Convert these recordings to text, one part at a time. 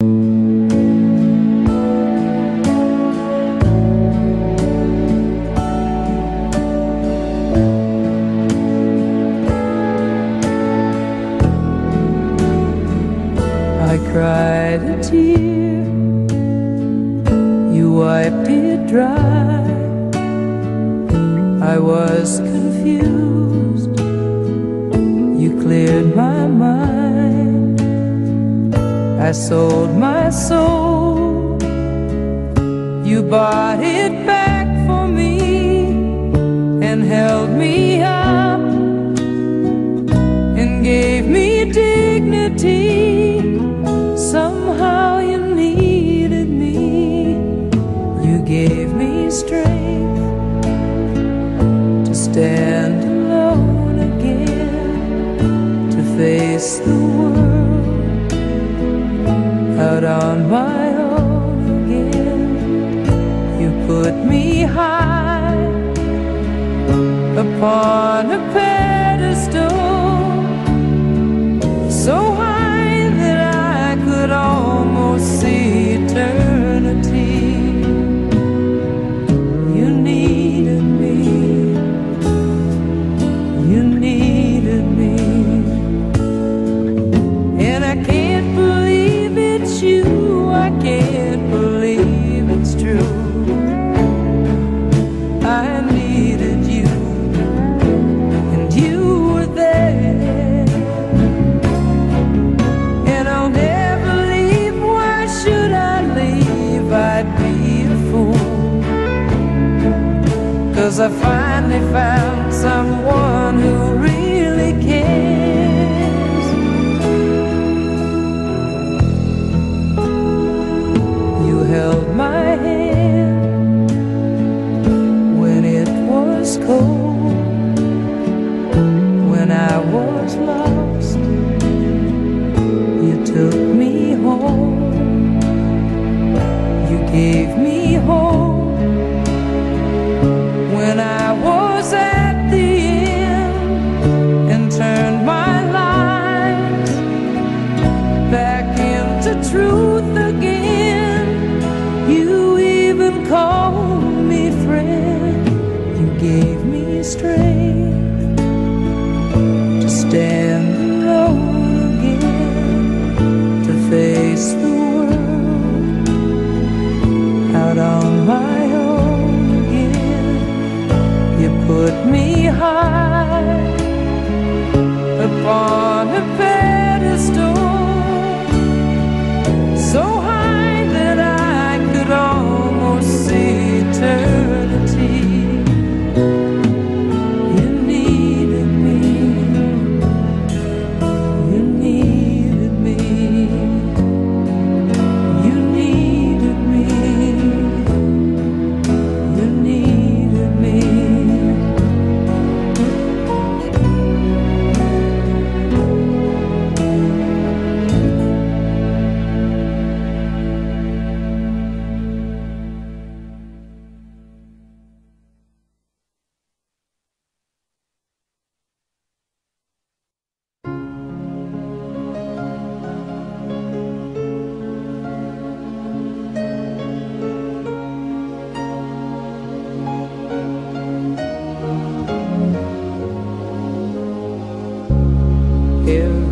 I I sold my soul, you bought upon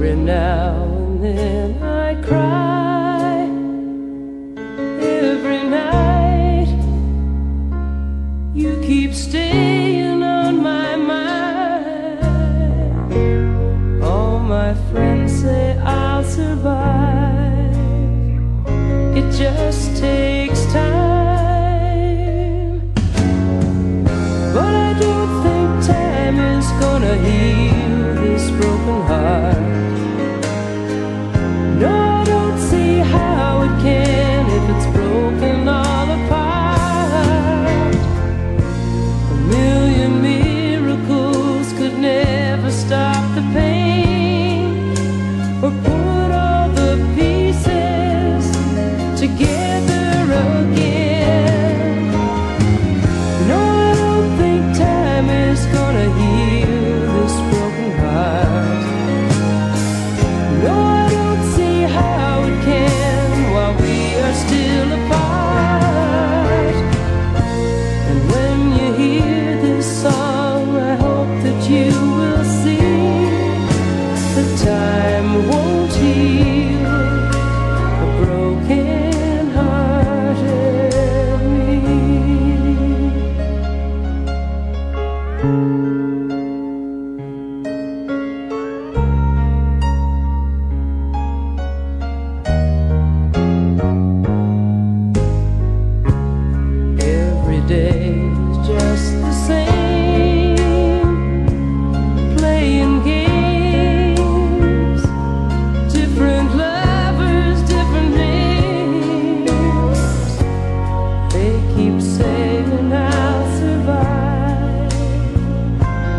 Every now and then I cry.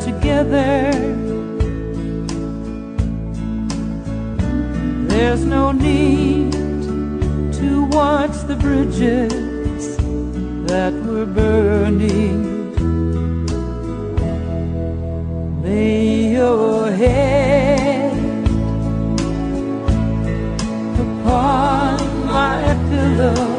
together. There's no need to watch the bridges that were burning. Lay your head upon my pillow.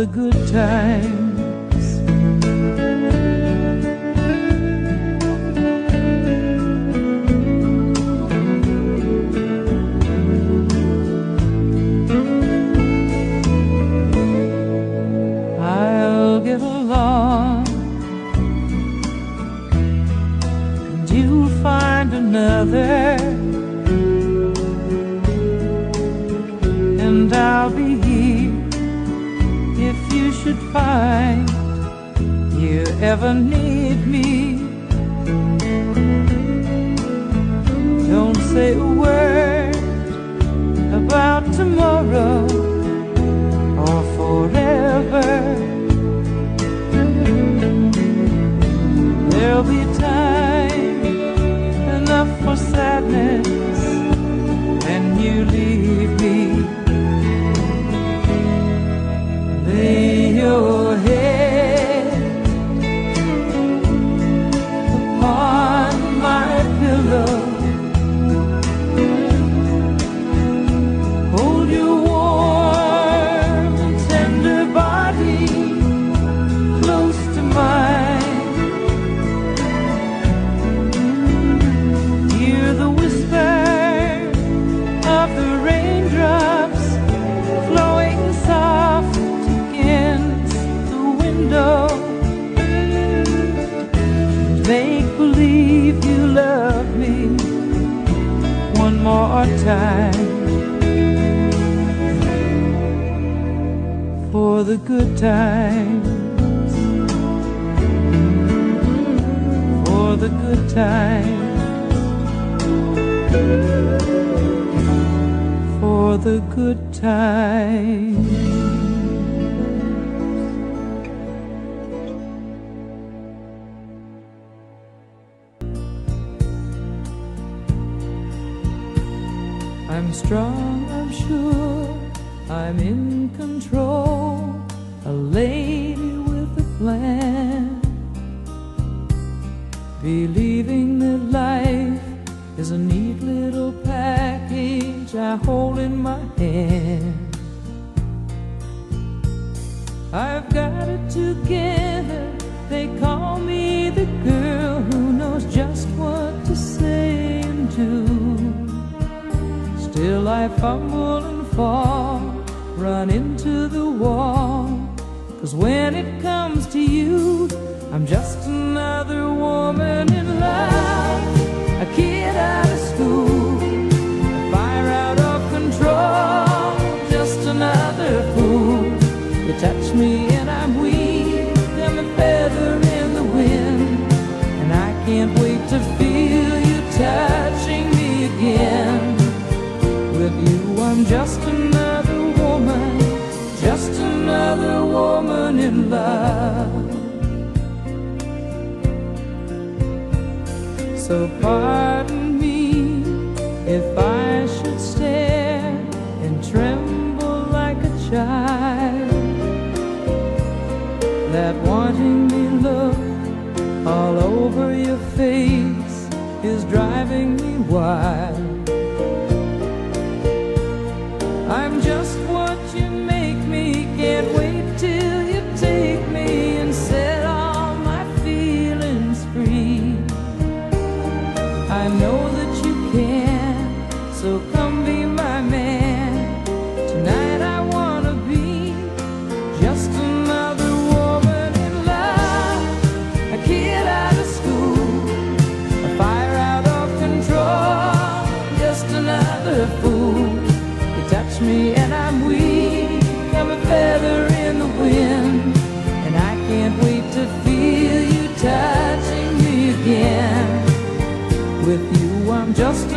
the good times. I'm strong, I'm sure, I'm in control, a lady with a plan. Believing that life is a neat little package I hold in my hand. I've got it together. I fumble and fall, run into the wall. Cause when it comes to you, I'm just another woman in love, a kid out of school, a fire out of control, just another fool. You touch me and I'm weak, I'm a feather in the wind, and I can't wait to feel you touch. Just another woman, just another woman in love. So pardon me if I should stare and tremble like a child. That wanting me look all over your face is driving me wild. me and I'm weak. I'm a feather in the wind. And I can't wait to feel you touching me again. With you, I'm just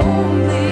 lonely.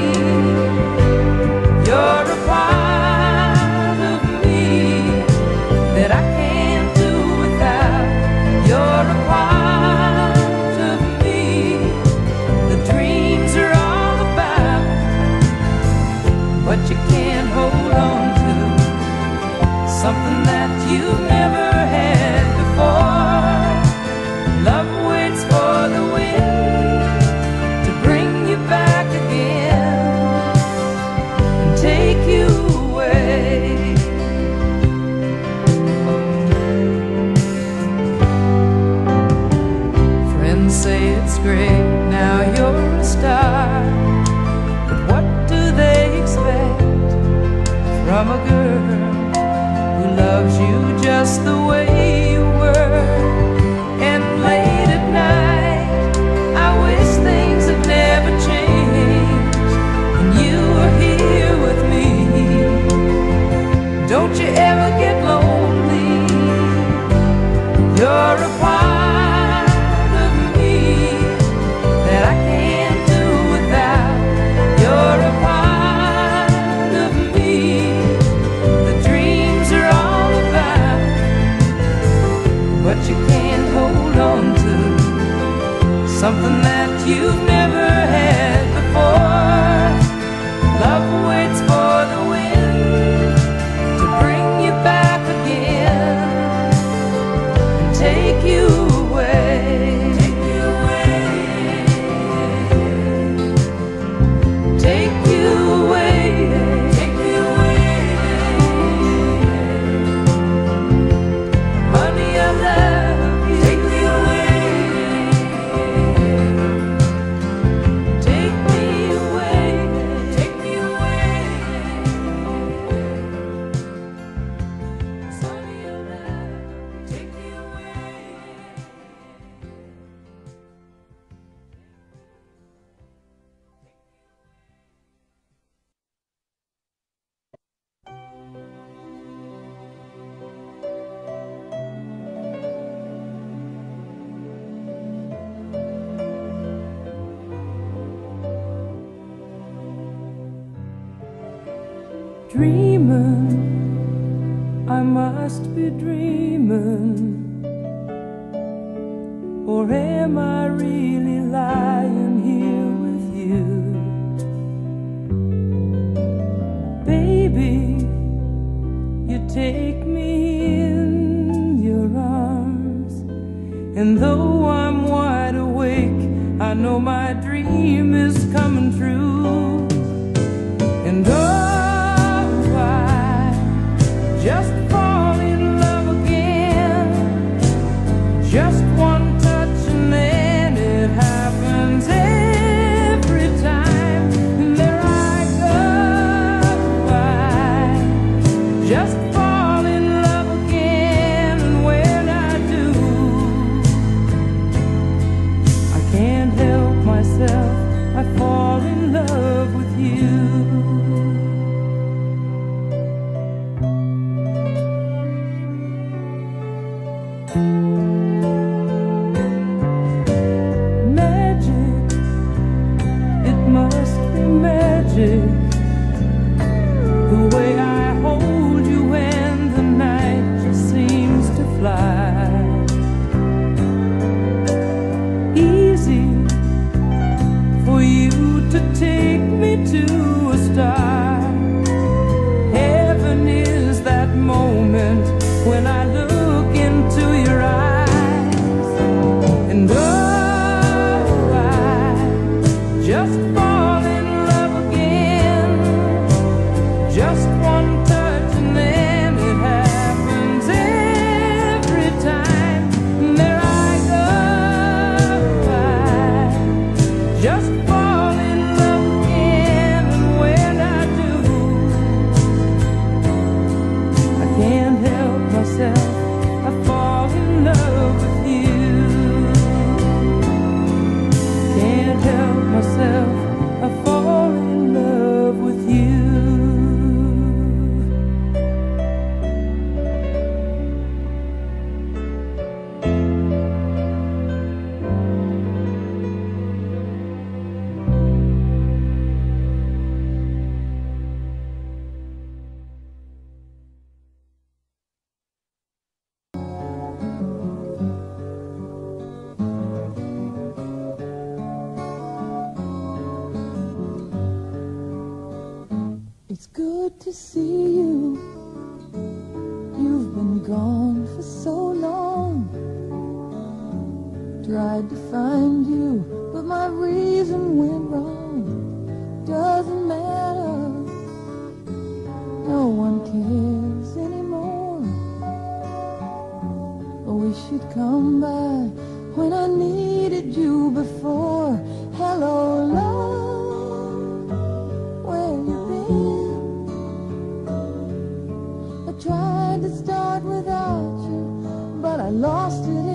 But I lost it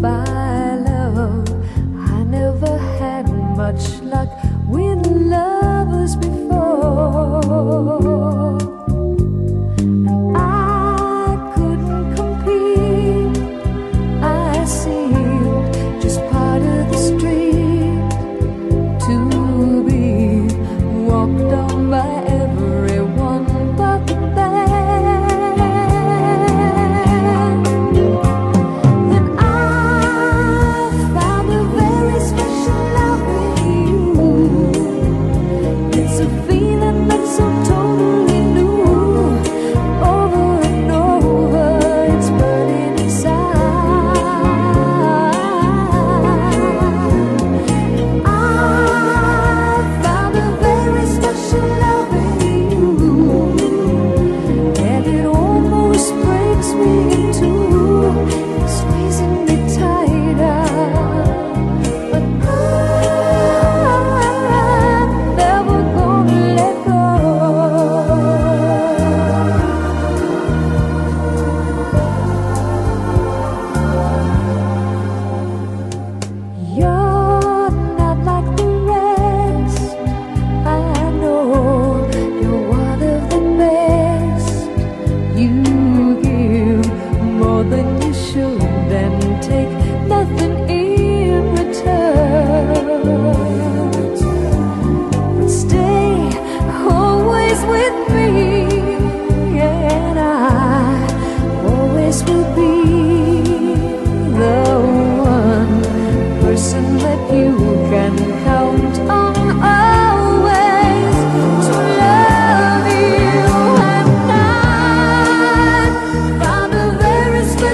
goodbye.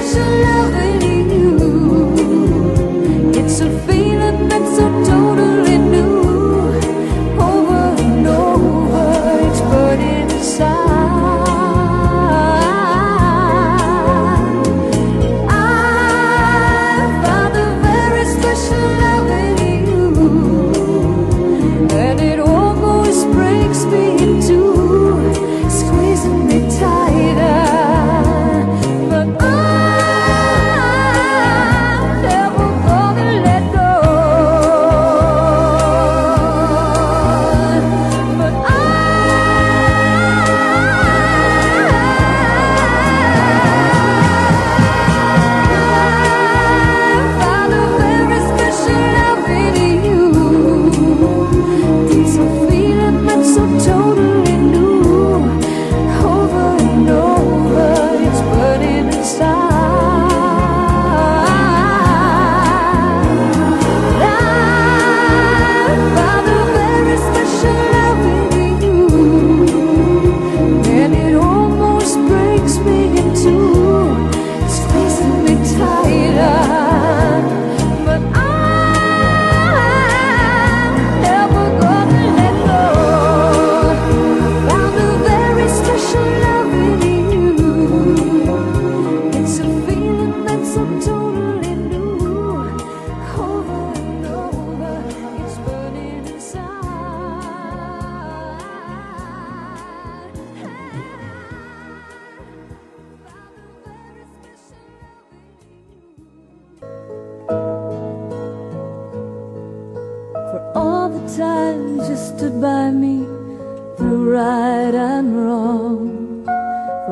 是。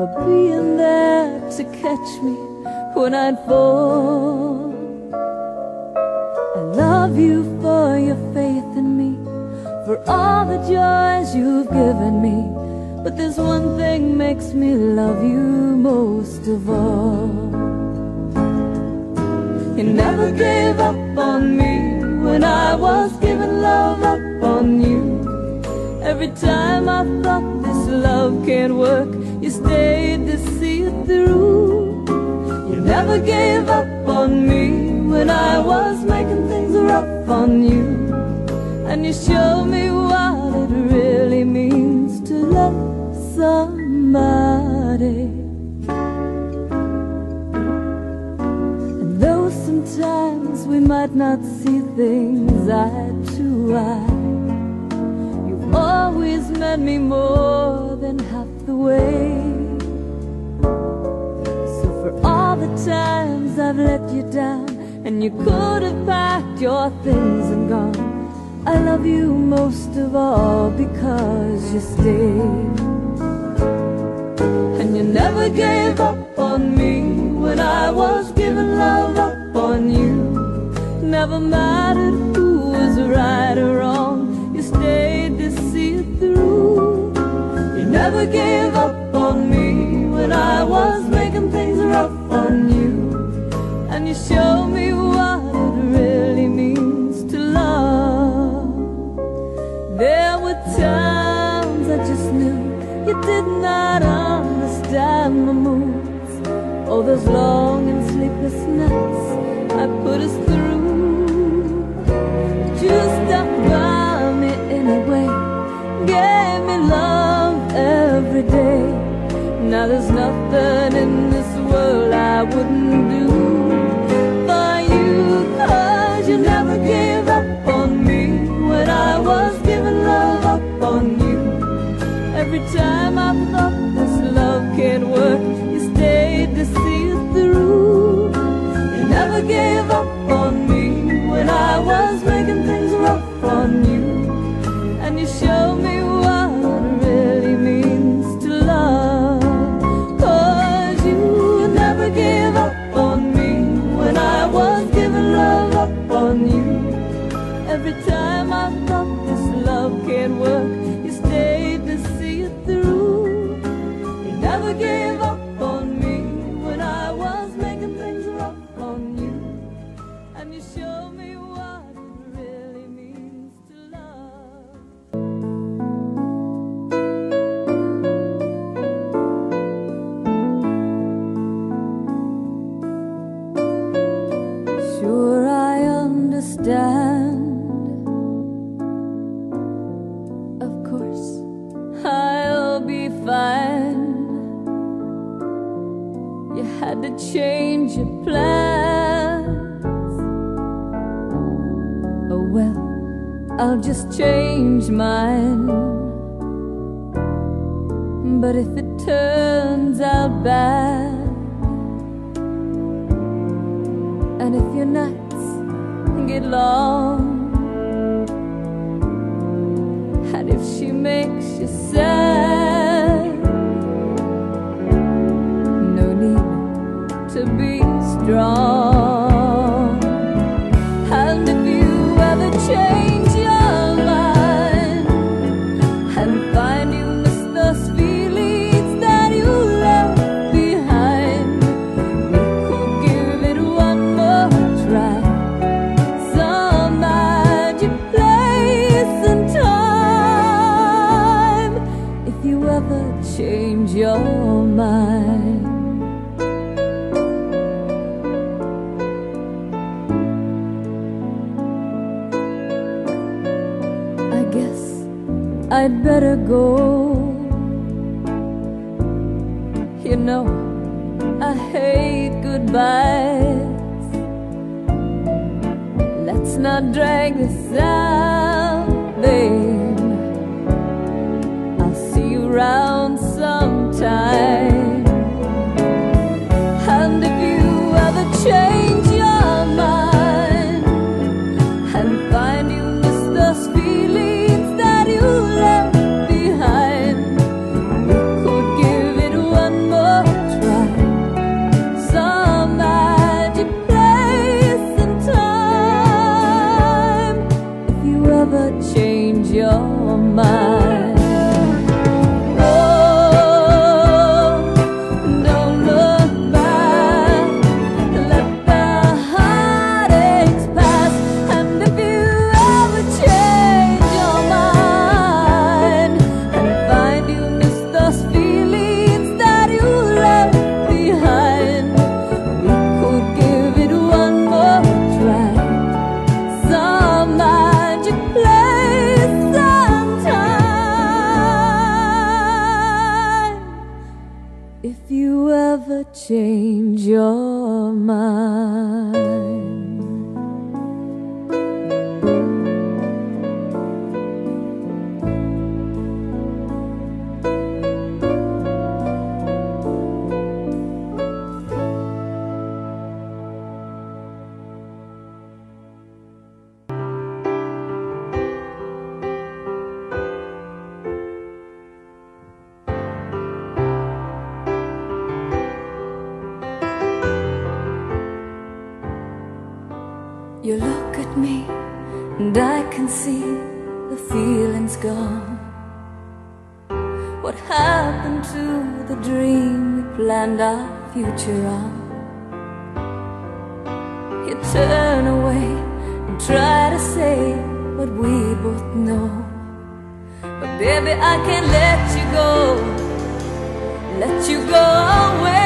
for being there to catch me when I'd fall. I love you for your faith in me, for all the joys you've given me. But there's one thing makes me love you most of all. You never gave up on me when I was giving love up on you. Every time I thought this love can't work, you stayed to see it through. You never gave up on me when I was making things rough on you. And you showed me what it really means to love somebody. And though sometimes we might not see things eye to eye, you've always meant me more than half the way. So for all the times I've let you down, and you could have packed your things and gone. I love you most of all because you stayed. And you never gave up on me when I was giving love up on you. Never mattered who was right or wrong, you stayed to see it through. Never gave up on me when I was making things rough on you. And you showed me what it really means to love. There were times I just knew you did not understand my moods. Oh, those long and sleepless nights I put us through. But you stuck by me anyway, gave me love. Now there's nothing in this world I wouldn't do for you, cause you never gave up on me when I was giving love up on you. Every time I thought this love can't work, you stayed to see it through. You never gave up I'll just change mine. But if it turns out bad, and if your nights get long, and if she makes you sad, see the feeling's gone. What happened to the dream we planned our future on? You turn away and try to say what we both know. But baby, I can't let you go, let you go away.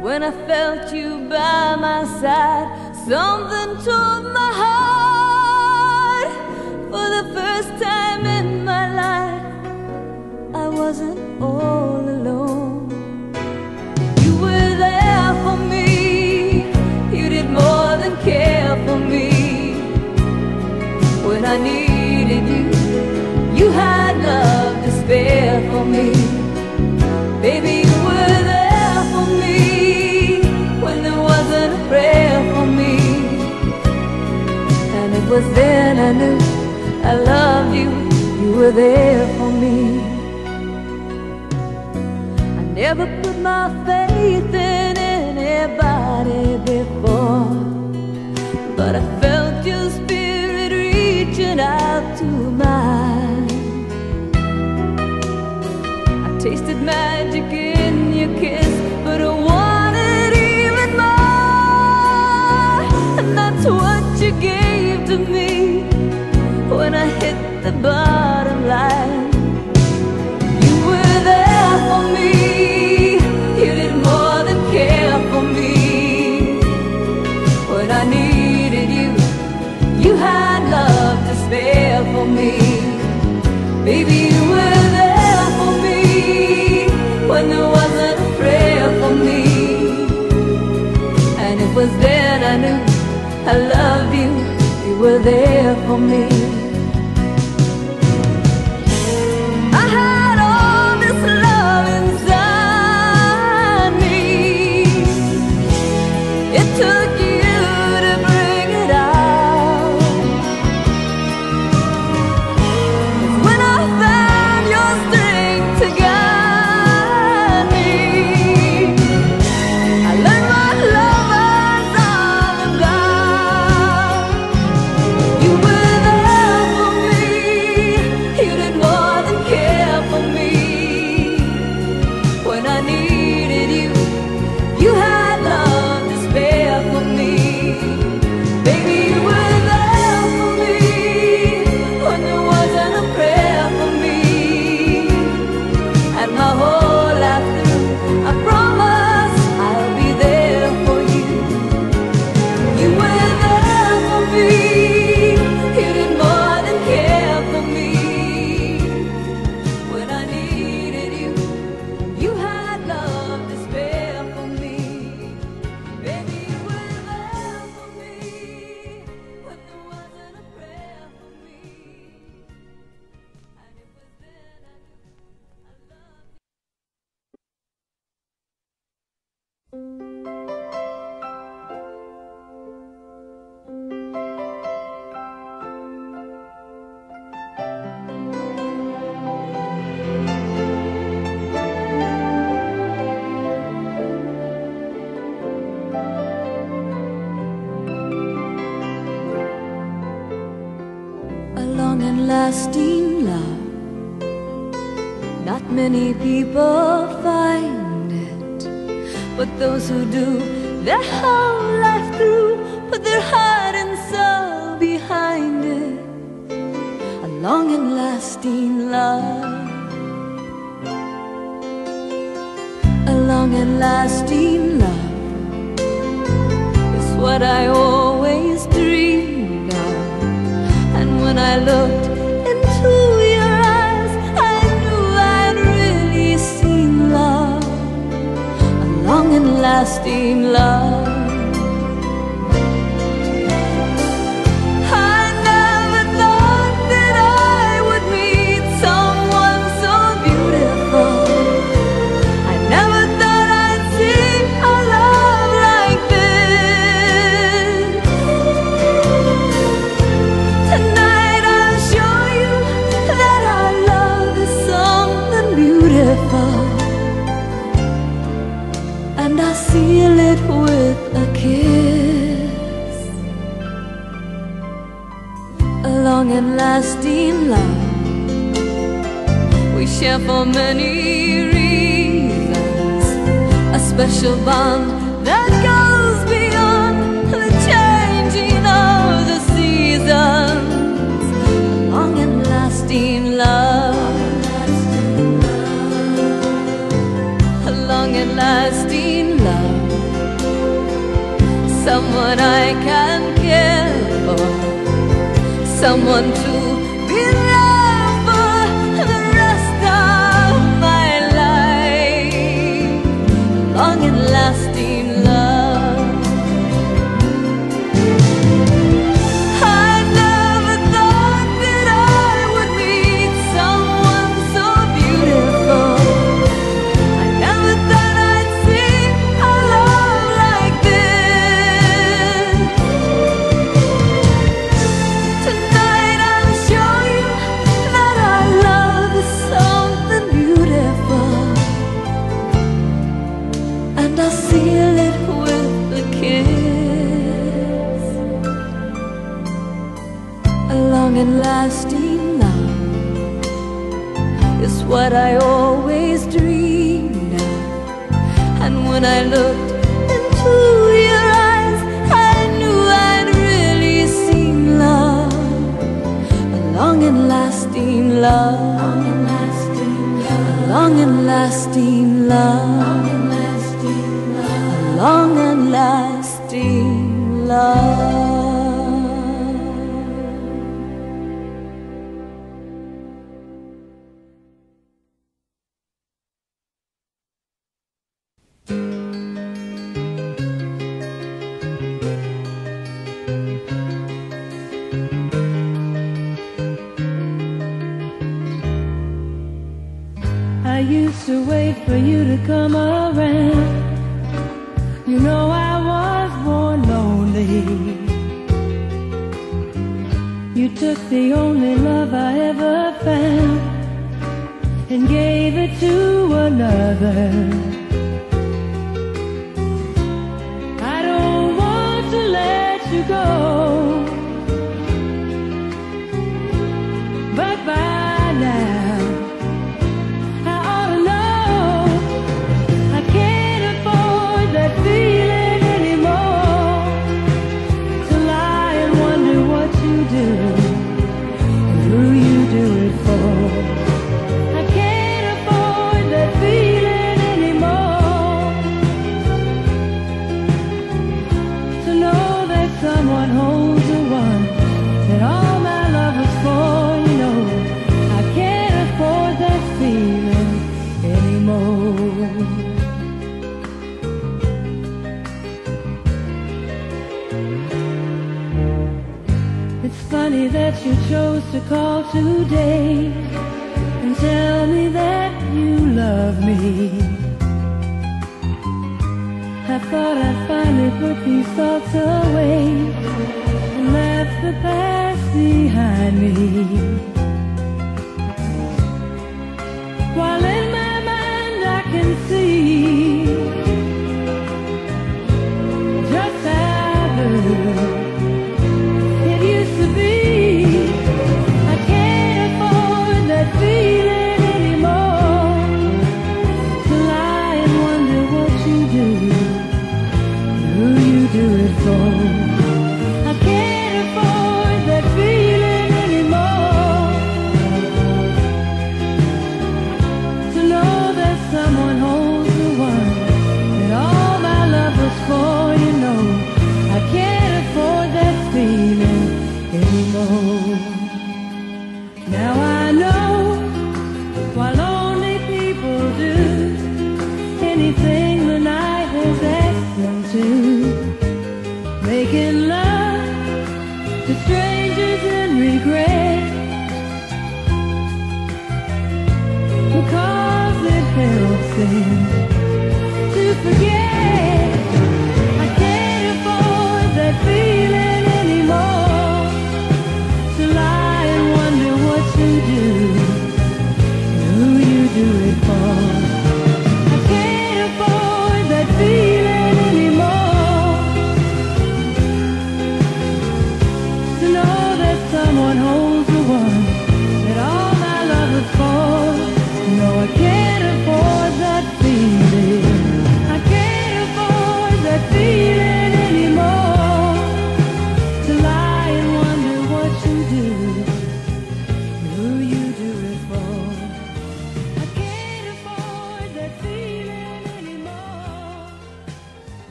When I felt you by my side, something tore my heart. For the first time in my life, I wasn't all alone. You were there for me, you did more than care for me. When I needed you, you had love to spare for me. was then I knew I loved you, you were there for me. I never put my faith in anybody before. bottom line. You were there for me. You did more than care for me. When I needed you, you had love to spare for me. Baby, you were there for me when there wasn't a prayer for me. And it was then I knew I loved you. You were there for me. long and lasting love is what I always dreamed of. And when I looked into your eyes, I knew I'd really seen love, a long and lasting love, a long and lasting love, a long and lasting love. It's funny that you chose to call today and tell me that you love me. I thought I'd finally put these thoughts away and left the past behind me.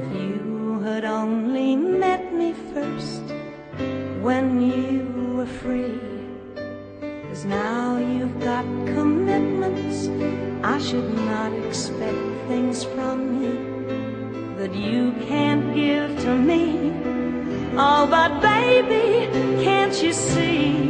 If you had only met me first when you were free, cause now you've got commitments, I should not expect things from you that you can't give to me. Oh, but baby, can't you see?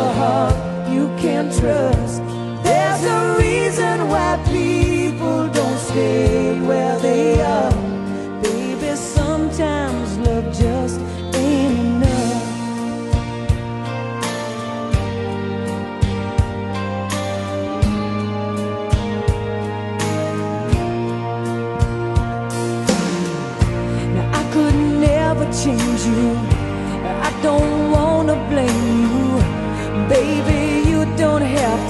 a heart you can trust. There's a reason why people don't stay where they are.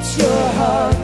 It's your heart.